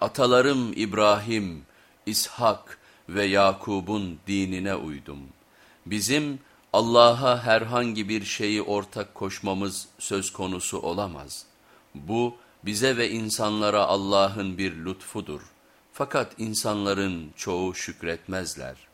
Atalarım İbrahim, İshak ve Yakub'un dinine uydum. Bizim Allah'a herhangi bir şeyi ortak koşmamız söz konusu olamaz. Bu bize ve insanlara Allah'ın bir lütfudur. Fakat insanların çoğu şükretmezler.